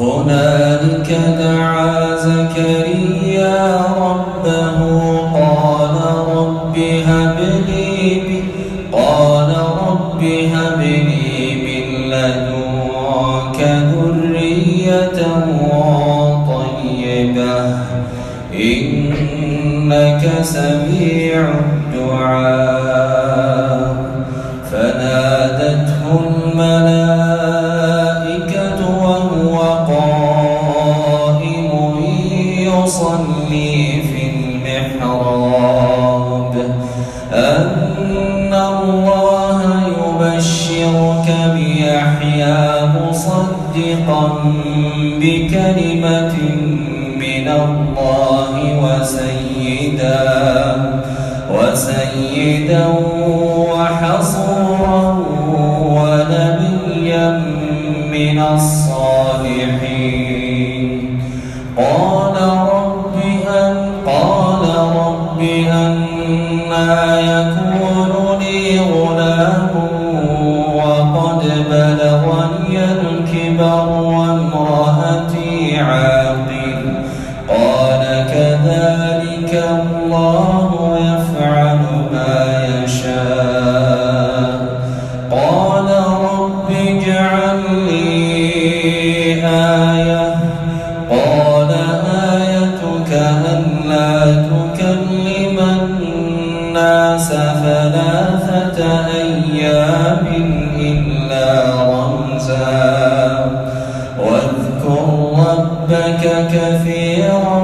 هنالك دعا زكريا ربه قال رب هب لي قال رب هب لي من لدنك ذرية طيبة إنك سميع الدعاء. فنادته الملائكة وهو يصلي في المحراب. أن الله يبشرك بيحيى مصدقا بكلمة من الله وسيدا وسيدا يكون أيام إلا رمزا. واذكر ربك كثيرا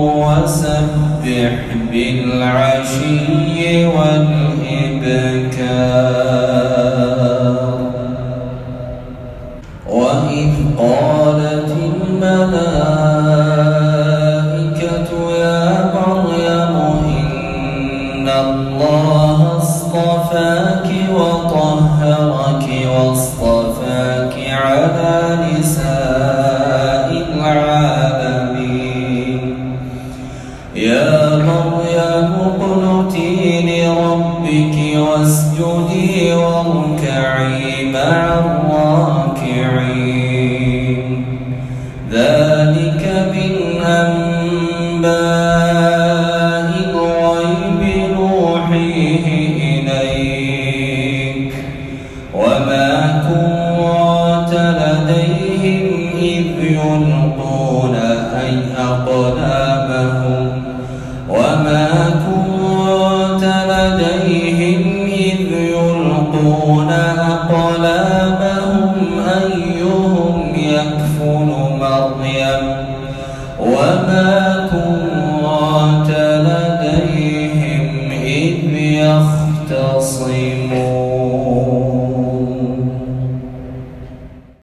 وسبح بالعشي والإبكار. يا مريم اقنتي لربك واسجدي واركعي مع الراكعين. ذلك من أنباء وما